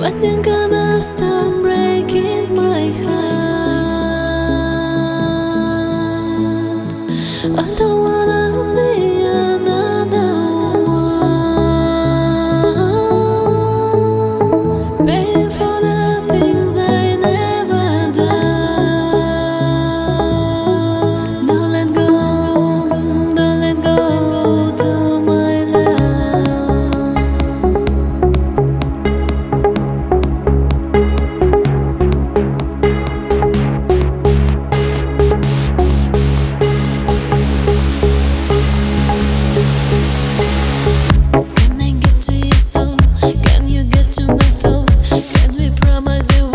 我能。from a zoo.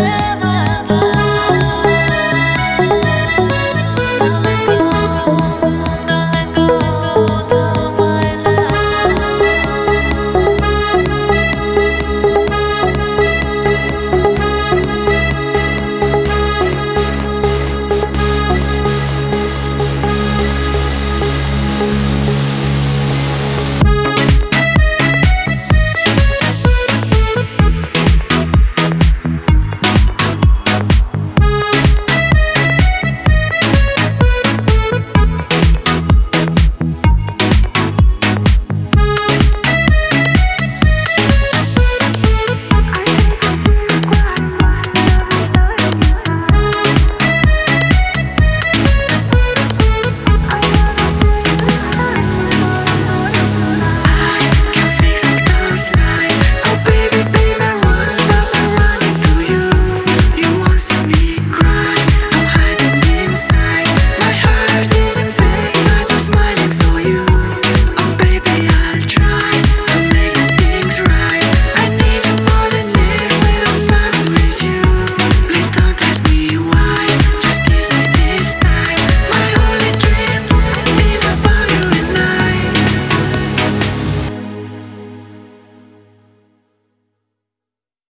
love.